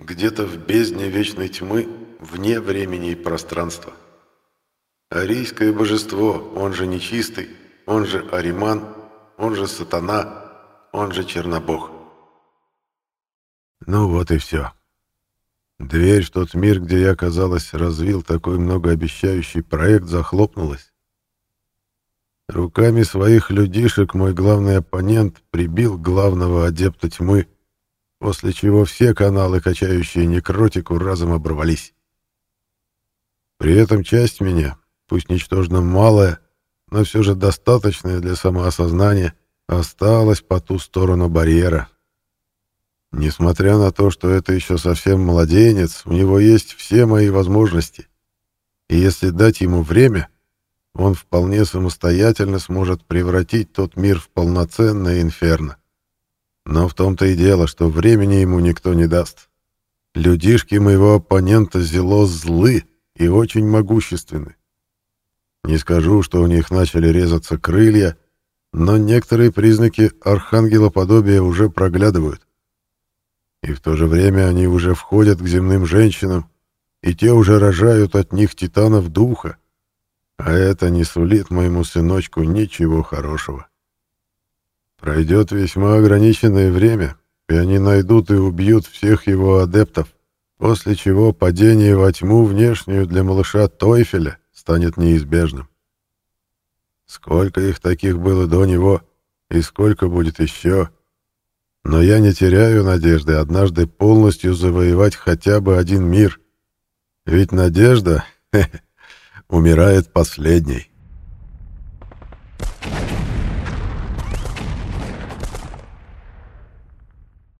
где-то в бездне вечной тьмы, вне времени и пространства. Арийское божество, он же нечистый, он же Ариман, он же Сатана, он же Чернобог. Ну вот и все. Дверь в тот мир, где я, казалось, развил такой многообещающий проект, захлопнулась. Руками своих людишек мой главный оппонент прибил главного адепта тьмы, после чего все каналы, качающие некротику, разом оборвались. При этом часть меня, пусть ничтожно малая, но все же достаточная для самоосознания, осталась по ту сторону барьера, Несмотря на то, что это еще совсем младенец, у него есть все мои возможности. И если дать ему время, он вполне самостоятельно сможет превратить тот мир в полноценное инферно. Но в том-то и дело, что времени ему никто не даст. Людишки моего оппонента зело злы и очень могущественны. Не скажу, что у них начали резаться крылья, но некоторые признаки архангелоподобия уже проглядывают. И в то же время они уже входят к земным женщинам, и те уже рожают от них титанов духа. А это не сулит моему сыночку ничего хорошего. Пройдет весьма ограниченное время, и они найдут и убьют всех его адептов, после чего падение во тьму внешнюю для малыша Тойфеля станет неизбежным. Сколько их таких было до него, и сколько будет еще, но я не теряю надежды однажды полностью завоевать хотя бы один мир. Ведь надежда умирает последней.